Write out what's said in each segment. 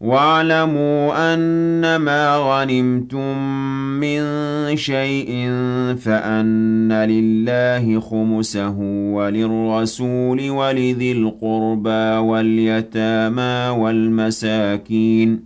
واعلموا أنما غنمتم من شيء فأن لله خمسه وللرسول ولذي القربى واليتامى والمساكين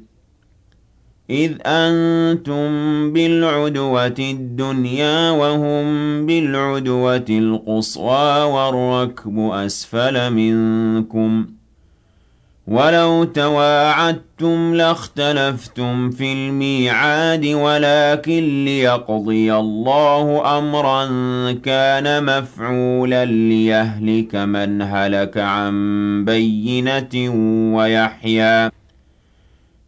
إذ أنتم بالعدوة الدنيا وهم بالعدوة القصوى والركب أسفل منكم ولو تواعدتم لاختلفتم في الميعاد ولكن ليقضي الله أمرا كان مفعولا ليهلك من هلك عن بينة ويحيى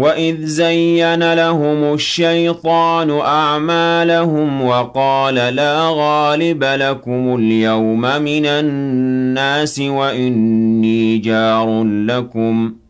وَإِذْ زَيَّنَ لَهُمُ الشَّيْطَانُ أَعْمَالَهُمْ وَقَالَ لَا غَالِبَ لَكُمُ الْيَوْمَ مِنَ النَّاسِ وَإِنِّي جَارٌ لَكُمْ ۖ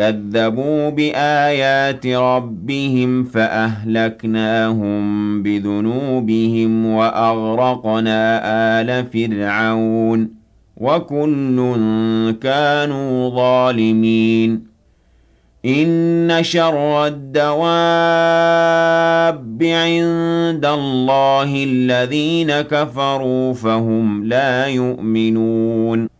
كَذَّبُوا بِآيَاتِ رَبِّهِمْ فَأَهْلَكْنَاهُم بِذُنُوبِهِمْ وَأَغْرَقْنَا آلَ فِرْعَوْنَ ۚ وَكُلٌّ كَانُوا ظَالِمِينَ إِنَّ شَرَّ الدَّوَابِّ عِندَ اللَّهِ الَّذِينَ كَفَرُوا فَهُمْ لَا يُؤْمِنُونَ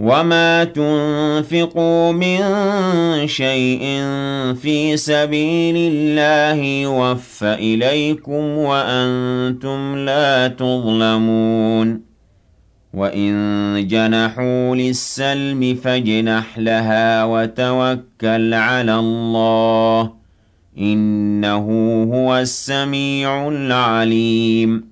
وَمَا تُنفِقُوا مِن شَيْءٍ فِي سَبِيلِ اللَّهِ يُوَفَّ إِلَيْكُمْ وَأَنتُمْ لَا تُظْلَمُونَ وَإِن جَنَحُوا لِلسَّلْمِ فَاجْنَحْ لَهَا وَتَوَكَّلْ عَلَى اللَّهِ ۚ إِنَّهُ هُوَ السَّمِيعُ الْعَلِيمُ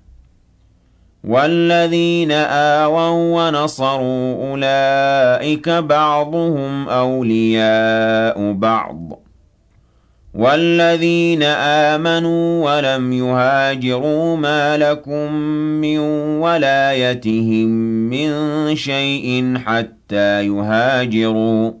وَالَّذِينَ آوَوا وَّنَصَرُوا أُولَٰئِكَ بَعْضُهُمْ أَوْلِيَاءُ بَعْضٍ ۚ. وَالَّذِينَ آمَنُوا وَلَمْ يُهَاجِرُوا مَا لَكُم مِّن وَلَايَتِهِم مِّن شَيْءٍ حَتَّىٰ يُهَاجِرُوا.